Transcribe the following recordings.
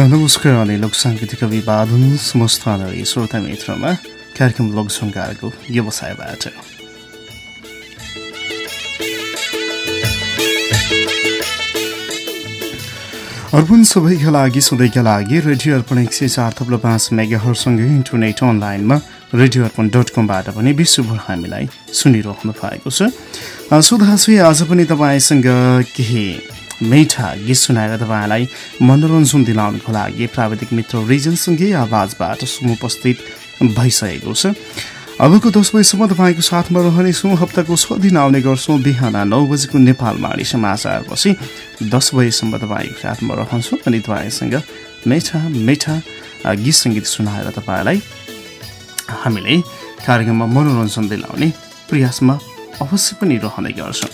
नमस्कार अनि लोक साङ्गीतिक अभिवादन समस्त श्रोता मित्रमा कार्यक्रम लोकसङ्कारको व्यवसायबाट अर्पण सबैका लागि सधैँका लागि रेडियो अर्पण एक सय चार थप्लो पाँच मेगाहरूसँगै इन्टरनेट अनलाइनमा रेडियो अर्पण डट कमबाट पनि विश्वभर हामीलाई सुनिरहनु भएको छ सुधाश्री आज पनि तपाईँसँग केही मिठा गीत सुनाएर तपाईँलाई मनोरञ्जन दिलाउनुको लागि प्राविधिक मित्र रिजनसँगै आवाजबाट समुपस्थित भइसकेको छ। अबको दस बजीसम्म तपाईँको साथमा रहनेछौँ हप्ताको छ दिन आउने गर्छौँ। बिहान नौ बजेको नेपालमाडी समाचारपछि दस बजीसम्म तपाईँको साथमा रहन्छौँ अनि तपाईँसँग मिठा मिठा गीत सङ्गीत सुनाएर तपाईँलाई हामीले कार्यक्रममा मनोरञ्जन दिलाउने प्रयासमा अवश्य पनि रहने गर्छौँ।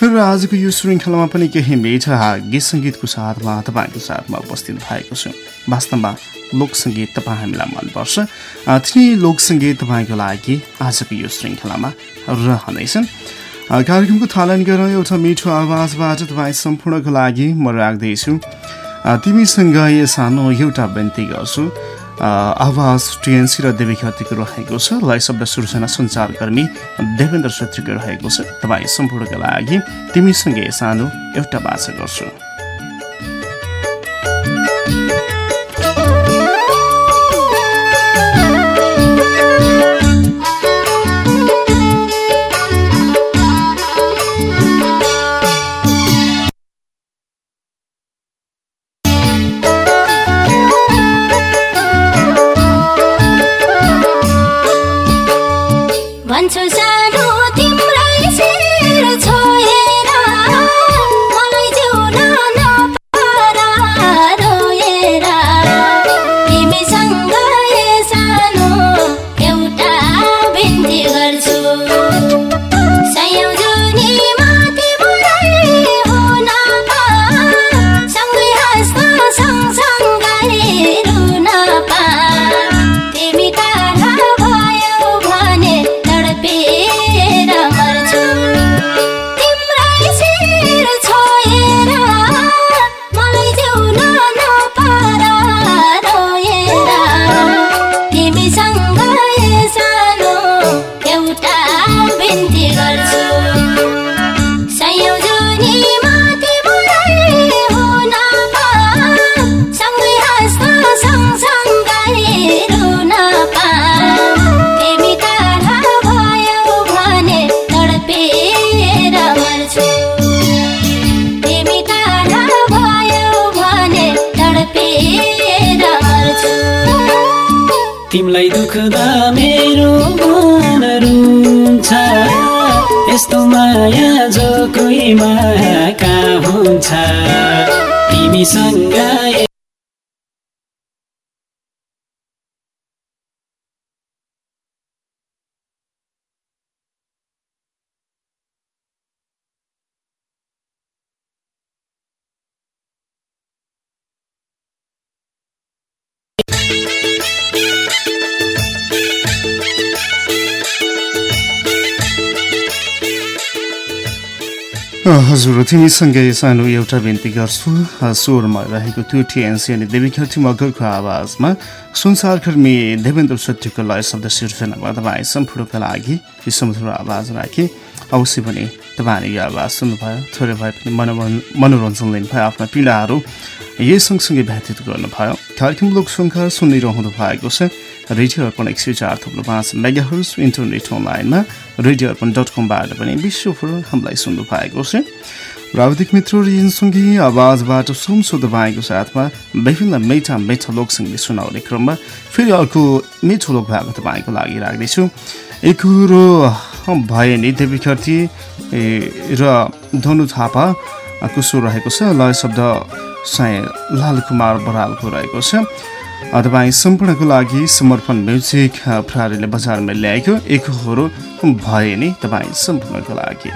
र आजको यो श्रृङ्खलामा पनि केही मिठा गीत सङ्गीतको साथमा तपाईँको साथमा उपस्थित भएको छु। वास्तवमा लोकसङ्गीत तपाईँ हामीलाई मनपर्छ। तिनै लोकसङ्गीत तपाईँको लागि आजको यो श्रृङ्खलामा रहनेछन्। कार्यक्रमको थालन गरेर एउटा मिठो आवाजबाट तपाईँ सम्पूर्णको लागि म राख्दैछु। तिमीसँग सानो एउटा बिन्ती गर्छु। आवाज टिएनसी र देवी खतीको रहेको छ। लय शब्द सृजना सञ्चारकर्मी देवेन्द्र छेत्रीको रहेको छ। तपाईँ सम्पूर्णका लागि तिमीसँगै सानो एउटा बाछा गर्छु। मेरो मन रुन्छ। यस्तो माया जो कोही माया कहाँ हुन्छ। तिमीसँग हजुर तिमीसँगै सानो एउटा बिन्ती गर्छु। स्वरमा रहेको त्यो टिएनसी अनि देवी ख्याति मगरको आवाजमा संसारकर्मी देवेन्द्र छेत्रीको लय शब्द सिर्जनामा तपाईँ सम्पूर्णका लागि यो समुद्र आवाज राखेँ। अवश्य पनि तपाईँहरूले यो आवाज सुन्नुभयो। थोरै भए पनि मनोरञ्जन लिनुभयो आफ्ना पीडाहरू। यही सँगसँगै व्यतीत गर्नुभयो। कार्यक्रम लोकसङ्ख्या सुनिरहनु भएको छ। रेडियो अर्पण एक सय चार थप्लो पाँच मेगाहर्स इन्टरनेट अनलाइनमा रेडियो अर्पण डट कमबाट पनि विश्वभर हामीलाई सुन्नु भएको छ। प्राविधिक मित्र रिजनसँगै आवाजबाट सुनसो तपाईँको साथमा विभिन्न मिठा मिठा लोकसङ्गीत सुनाउने क्रममा फेरि अर्को मिठो लोक भएको तपाईँको लागि राख्दैछु। एक कुरो भए नि देवी र धनु थापाको स्वर रहेको छ? लय शब्द साय लालकुमार बरालको रहेको छ। तपाईँ सम्पूर्णको लागि समर्पण म्युजिक प्रहरीले बजारमा ल्याएको एकहोरो भए नि तपाईँ सम्पूर्णको लागि।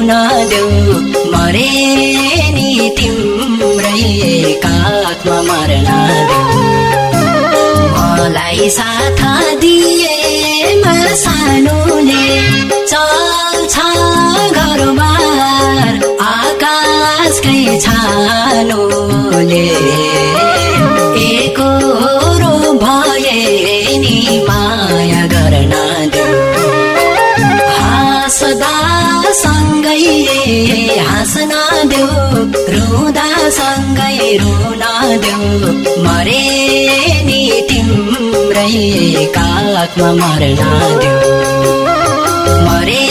देऊ मरे नि तिम्रै काखमा मर्न देऊ मलाई साथ दिए सानोले चल्छ घरबार आकाशकै छानोले एकरो भए नि माया गर्न हाँसदा सँगै हाँस्न देऊ रुँदा सँगै रुन देऊ। मरे नि तिम्रै काखमा मर्न देऊ। मरे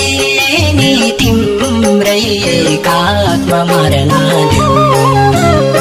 नि तिम्रै काखमा मर्न देऊ।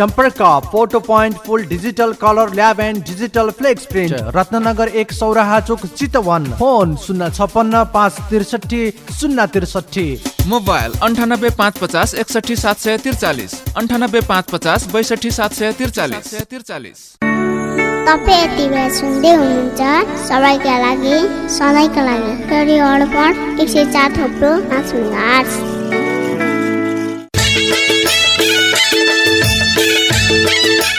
सम्पर्क photo point full digital colour lab and digital flex print. Ratnagar एक सौराहा चोक चितवन। फोन शून्य छपन्न पाँच त्रिसठी शून्य त्रिसठी। मोबाइल अन्ठानब्बे पाँच पचास एकसठी सात सय त्रिचालिस। अन्ठानब्बे पाँच पचास बैसठी सात सय त्रिचालिस। त्रिचालिस तपाईँ यति बेला सुन्दै हुनुहुन्छ सबैका लागि सधैँका लागि। रेडियो अर्पण एक सय चार थोप्रो पाँच मेगाहर्ट्ज।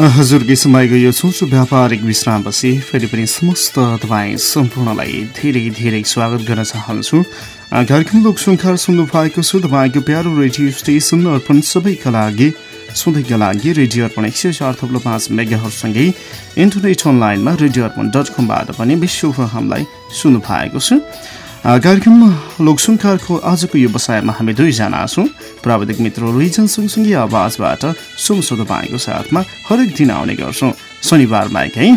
हजुरकै समयको यो छोटो व्यापारिक विश्रामपछि फेरि पनि समस्त तपाईँ सम्पूर्णलाई धेरै धेरै स्वागत गर्न चाहन्छु। कार्यक्रम लोकसङ्खार सुन्नु भएको छु। तपाईँको प्यारो रेडियो स्टेसन अर्पण सबैका लागि सधैँका लागि रेडियो अर्पण एक सय चार थप्लो पाँच मेगाहरूसँगै इन्टरनेट अनलाइनमा रेडियो अर्पण डट कमबाट पनि विश्वभर हामीलाई सुन्नु भएको छु। कार्यक्रम लोकसङ्कारको आजको यो बसाइमा हामी दुईजना छौँ। प्राविधिक मित्र रिजन सँगसँगै आवाजबाट सोमसो तपाईँको साथमा हरेक दिन आउने गर्छौँ। शनिबार बाहेक है।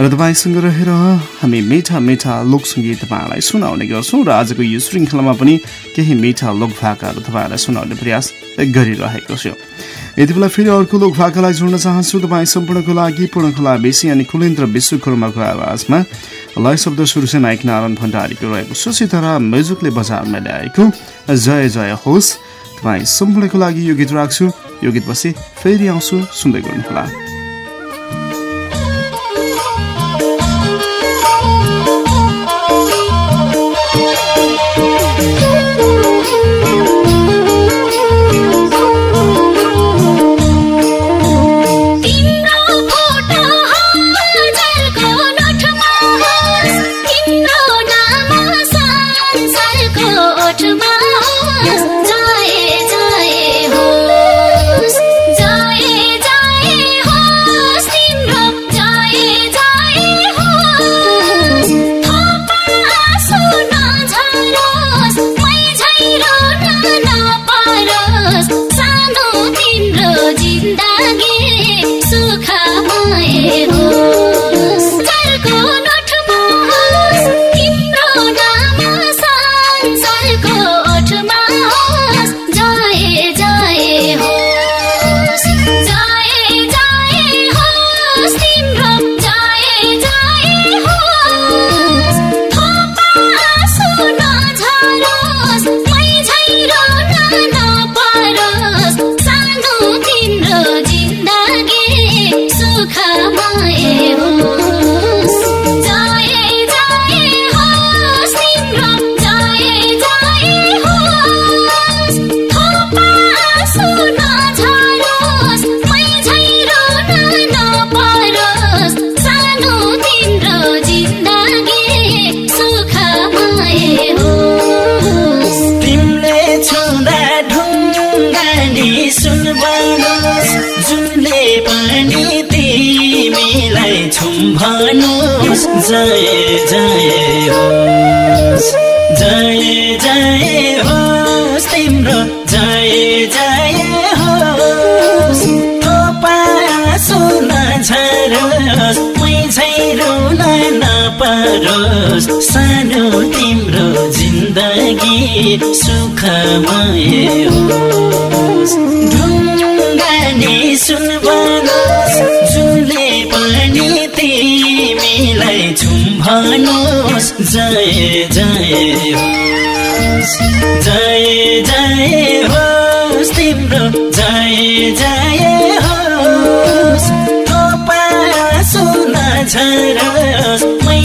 र तपाईँसँग रहेर हामी मिठा मिठा लोकसङ्गीत तपाईँहरूलाई सुनाउने गर्छौँ र आजको यो श्रृङ्खलामा पनि केही मिठा लोकभाकाहरू तपाईँहरूलाई सुनाउने प्रयास गरिरहेको छु। यति बेला फेरि अर्को लोकभाकालाई जोड्न चाहन्छु। तपाईँ सम्पूर्णको लागि पूर्णकला बेसी अनि कुलेन्द्र विश्वकर्माको आवाजमा लय शब्द सुरु चाहिँ नायक नारायण भण्डारीको रहेको छ। सितारा म्युजिकले बजारमा ल्याएको। जय जय होस्। तपाईँ सम्पूर्णको लागि यो गीत राख्छु। यो गीत पछि फेरि आउँछु सुन्दै गर्नुहोला। जय जय होस् जय जय होस् तिम्रो। जय जय होस् सुन झरोस् मै झै रुन नपरोस् सानो तिम्रो जिन्दगी सुखमय होस्। ढुङ्गानी सुन जुनले तिमीलाई झुम्भनुहोस् जय जय होस्। जय जय होस् तिम्रो। जय जय होस्। सुन झरोस्। मै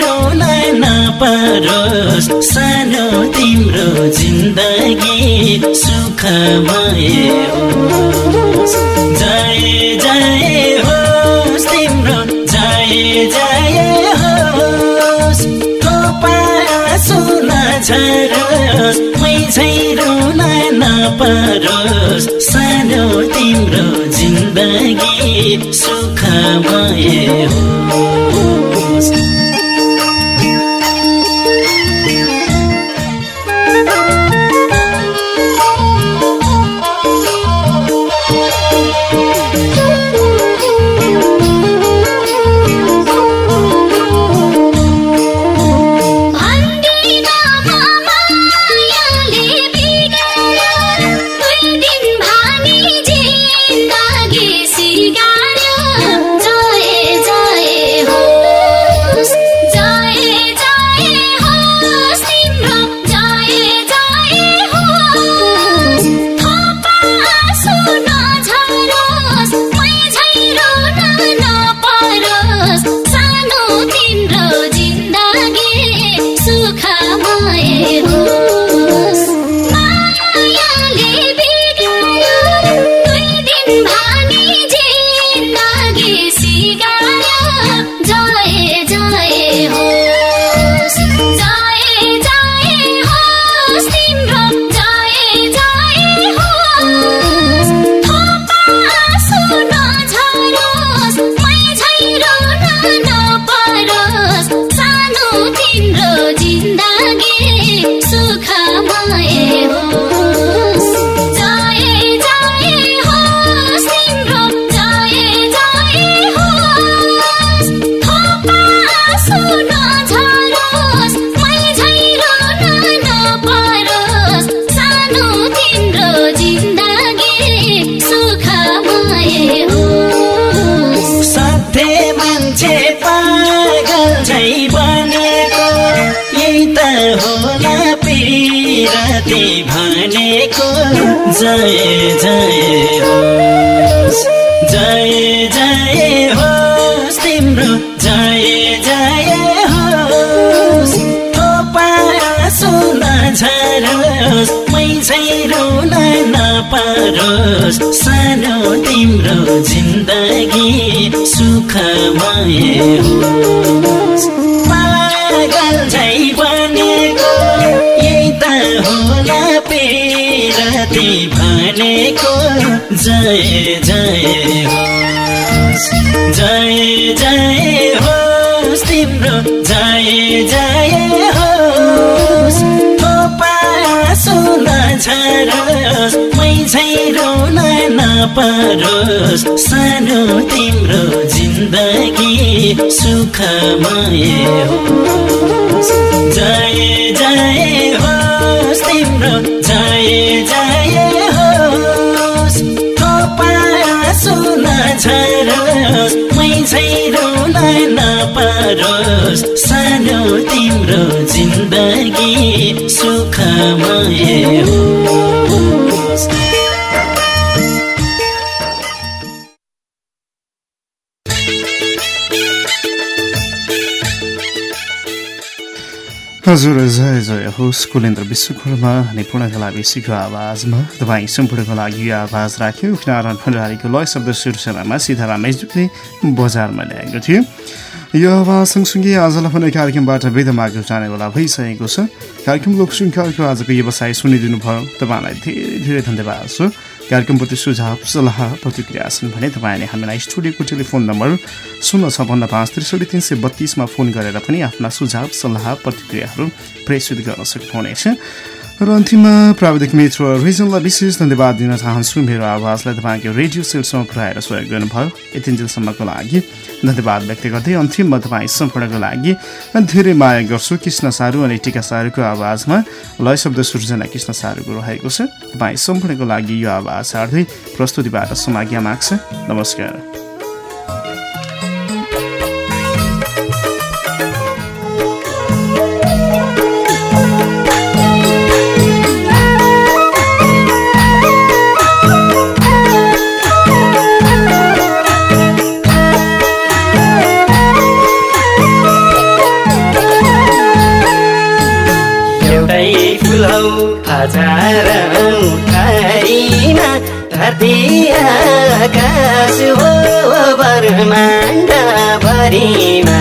रोन नपरोस् सानो तिम्रो जिन्दगी सुखमय होस्। जय जय होस् तिम्रो। जय जय मै झै रोन नपरोस्। सानो तिम्रो जिन्दगी सुखमय होस्। राति भनेको जय जय होस्। जय जय होस् तिम्रो। जय जय होस्। थोपा सुन झरोस्। मै चाहिँ रुन नपरोस् सानो तिम्रो जिन्दगी सुखमय होस्। भनेको जय जय होस्। जय जय होस् तिम्रो। जय जय थोपा सुन झरोस् मै झै रुन नपरोस् सानो तिम्रो जिन्दगी सुखमय होस्। जय जय होस् तिम्रो। जय जय झरोस् मै झै रुन नपरोस् सानो तिम्रो जिन्दगी सुखमय होस्। हजुर जय जय। होस् कुलेन्द्र विश्वकर्मा अनि पूर्णकला विषयको आवाजमा तपाईँ सम्पूर्णको लागि यो आवाज राख्यो। नारायण भण्डारीको लय शब्द शीर्षनामा सीताराम मेजुकले बजारमा ल्याएको थियो। यो आवाज सँगसँगै आजलाई पनि कार्यक्रमबाट वेद मार्ग जाने बेला भइसकेको छ। कार्यक्रम लोकसङ्ख्याको आजको व्यवसाय सुनिदिनु भयो तपाईँलाई धेरै धेरै धन्यवाद छ। कार्यक्रमप्रति सुझाव सल्लाह प्रतिक्रिया छन् भने तपाईँले हामीलाई स्टुडियोको टेलिफोन नम्बर शून्य छपन्न पाँच त्रिसठी तिन सय बत्तिसमा फोन गरेर पनि आफ्ना सुझाव सल्लाह प्रतिक्रियाहरू प्रेषित गर्न सक्नुहुनेछ। र अन्तिममा प्राविधिक मित्र रिजनलाई विशेष धन्यवाद दिन चाहन्छु। मेरो आवाजलाई तपाईँको रेडियो सेटसम्म पुऱ्याएर सहयोग गर्नुभयो। यतिन्जेलसम्मको लागि धन्यवाद व्यक्त गर्दै अन्तिममा तपाईँ सम्पूर्णको लागि धेरै माया गर्छु। कृष्ण सारू अनि टिका सारूको आवाजमा लय शब्द सृजना कृष्ण सारूको रहेको छ। तपाईँ सम्पूर्णको लागि यो आवाज सार्दै प्रस्तुतिबाट समाज्ञा माग्छ। नमस्कार। हजार मुखारीमा धरती आकाश हो ब्रह्माण्ड भरिमा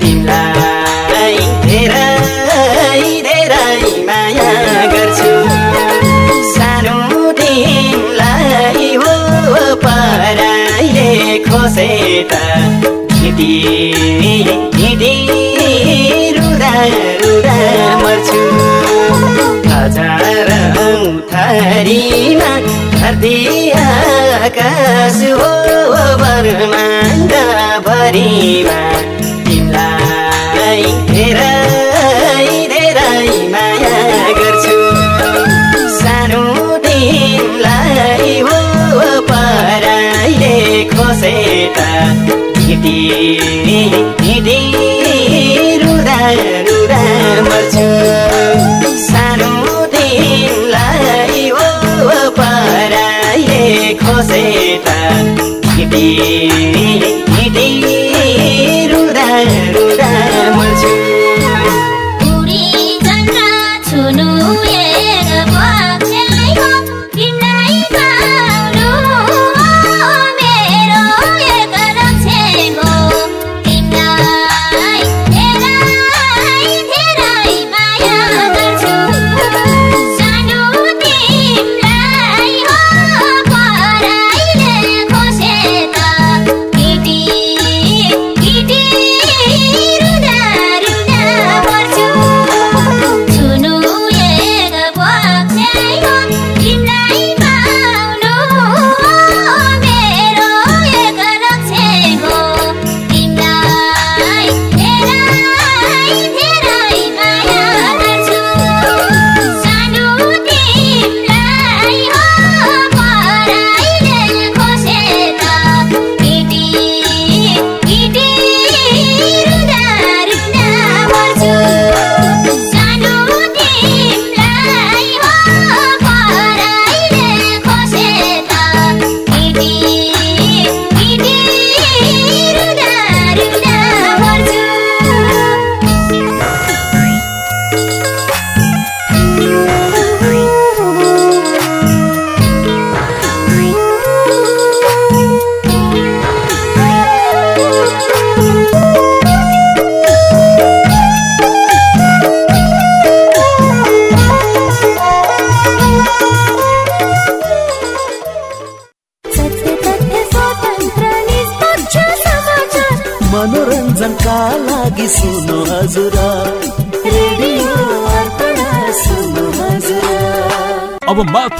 तिमीलाई धेरै धेरै माया गर्छु। सानो तिमीलाई हो पराइले खोसे त हिँडी हिँडी रुदा रुदा मर्छु। हजार थरीमा धरती आकाश हो ब्रह्माण्ड भरिमा तिमीलाई धेरै धेरै माया गर्छु। सानो तिमीलाई हो पराइले खोसे त हिँडी हिँडी रुदा हिँडी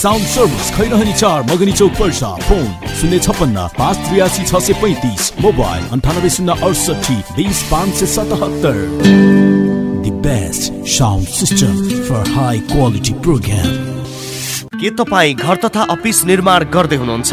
साउन्ड सर्भिस खैरहनी चार मगनी चौक पर्सा फोन शून्य छप्पन्न पाँच त्रियासी छ सय पैँतिस मोबाइल अन्ठानब्बे शून्य अडसठी बिस पाँच सय सतहत्तर The best sound system for high quality program. के तपाईँ घर तथा अफिस निर्माण गर्दै हुनुहुन्छ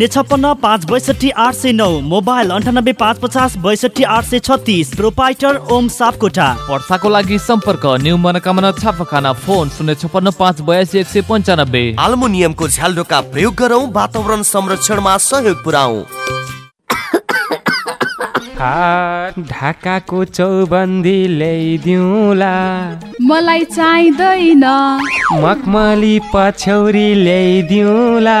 शून्य छप्पन्न पाँच बैसठी आठ सय नौ मोबाइल अन्ठानब्बे पाँच पचास बैसठी आठ सय छत्तिस प्रोपाइटर ओम सापकोटा वर्षाको लागि सम्पर्क न्यू मनोकामना छापाखाना फोन शून्य छप्पन्न पाँच बयासी एक सय पन्चानब्बे। आल्मुनियमको झ्यालडोका प्रयोग गरौँ वातावरण संरक्षणमा सहयोग पुऱ्याउ ढाकाको चौबन्दी ल्याइदिउँला। मलाई चाहिँदैन। मखमली पछ्यौरी ल्याइदिउँला।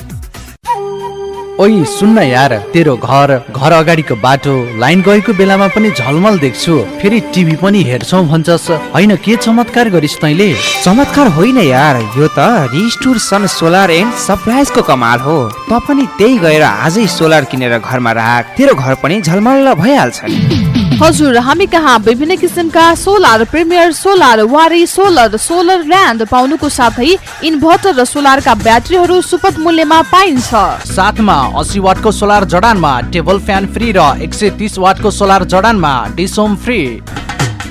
ओइ सुन्न यार तेरो घर घर अगाडिको बाटो लाइन गएको बेलामा पनि झलमल देख्छु। फेरि टिभी पनि हेर्छौ भन्छस्। होइन के चमत्कार गरिस् तैँले? चमत्कार होइन यार यो त रिस्टुर सन सोलर एन्ड सप्लाइजको कमाल हो। त पनि त्यही गएर आजै सोलर किनेर घरमा राख। तेरो घर पनि झलमल्ल भइहाल्छ नि। हजुर हामी कहाँ? विभिन्न किसिमका solar premier solar Waaree solar solar land पाउनुको साथै इन्भर्टर र सोलरका ब्याट्रीहरू सुपथ मूल्यमा पाइन्छ। साथमा अस्सी वाटको सोलर जडानमा टेबल फ्यान फ्री र एक सय तिस वाटको सोलर जडानमा डिसोम फ्री।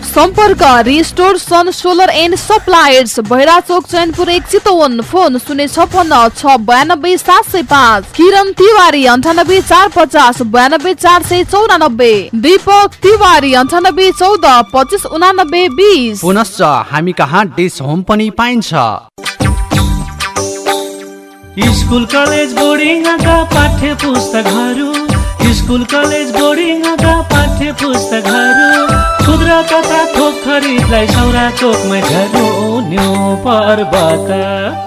सम्पर्क restore sun solar and suppliers भैरा चोक चैनपुर एक चितवन फोन शून्य छपन्न छ बयानब्बे सात सय पाँच। किरण तिवारी अन्ठानब्बे चार पचास बयानब्बे चार सय चौरानब्बे। दीपक तिवारी अन्ठानब्बे चौध पच्चिस उनानब्बे बिस। पुनश्च हामी कहाँ डिस होम पनि पाइन्छ। स्कुल कलेज बोर्डिङका पाठ्य पुस्तकहरू स्कुल कलेज बोर्डिङका पाठ्य पुस्तकहरू। खुद्रा तथा थोक खरिदलाई सौरा चोकमै झर्नु न्यू पर्वत।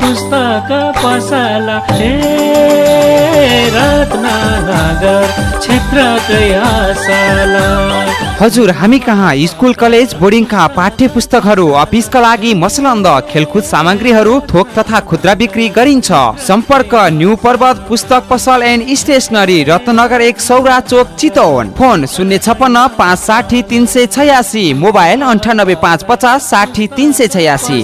पुस्तक पसला रत्नगर क्षेत्रकै आशाला हजुर हामी कहाँ? स्कुल कलेज बोर्डिङका पाठ्य पुस्तकहरू अफिसका लागि मसलन्द खेलकुद सामग्रीहरू थोक तथा खुद्रा बिक्री गरिन्छ। सम्पर्क न्यू पर्वत पुस्तक पसल एन्ड स्टेसनरी रत्नगर एक सौरा चोक चितवन। फोन शून्य छपन्न पाँच साठी तिन सय छयासी। मोबाइल अन्ठानब्बे पाँच पचास साठी तिन सय छयासी।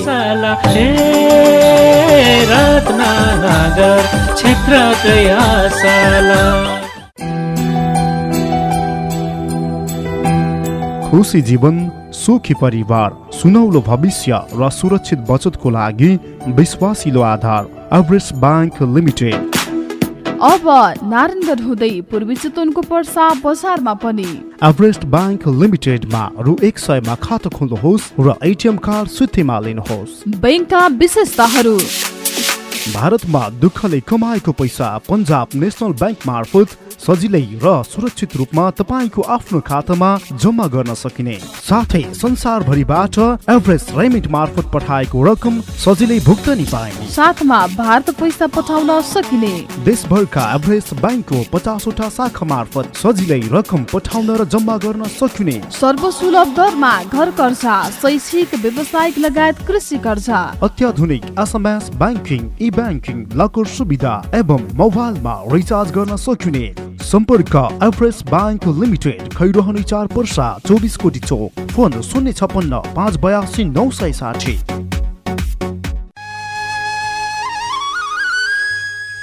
खुसी जीवन सुखी परिवार सुनौलो भविष्य र सुरक्षित बचतको लागि विश्वासिलो आधार एभरेस्ट ब्याङ्क लिमिटेड। अब नारायणगढ हुँदै पूर्वी चितवनको पर्सा बजारमा पनि। एभरेस्ट ब्याङ्क लिमिटेडमा रु एक सयमा खाता खोल्नुहोस् र एटिएम कार्ड सुत्तीमा लिनुहोस्। बैङ्कका विशेषताहरू। भारतमा दुःखले कमाएको पैसा पन्जाब नेसनल ब्याङ्क मार्फत सजिलै र सुरक्षित रूपमा तपाईँको आफ्नो खातामा जम्मा गर्न सकिने। साथै संसारभरिबाट एभरेस्ट रेमिट मार्फत पठाएको रकम सजिलै भुक्तानी पाइने। साथमा भारत पैसा पठाउन सकिने। देशभरका एभरेस्ट ब्याङ्कको पचासवटा शाखा मार्फत सजिलै रकम पठाउन र जम्मा गर्न सकिने। सर्वसुलभ दरमा घर कर्जा शैक्षिक व्यावसायिक लगायत कृषि कर्जा। अत्याधुनिक एसएमएस ब्याङ्किङ ब्याङ्किङ लकर सुविधा एवं मोबाइलमा रिचार्ज गर्न सकिने सम्पर्क एभरेस्ट ब्याङ्क लिमिटेड खैरहने चार पर्सा चौबिस कोटी चोक फोन शून्य छपन्न पाँच बयासी नौ सय साठी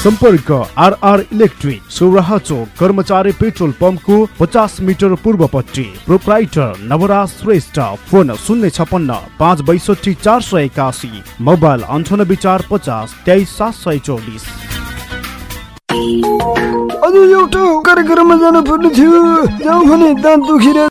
सम्पर्क आरआर इलेक्ट्रिक सौराहा चोक कर्मचारी पेट्रोल पम्पको पचास मिटर पूर्वपट्टि। प्रोप्राइटर नवराज श्रेष्ठ फोन शून्य छपन्न पाँच बैसठी चार सय एकासी मोबाइल अन्ठानब्बे चार पचास तेइस सात सय चौबिस। एउटा कार्यक्रममा थियो। दाँत दुखिरहेको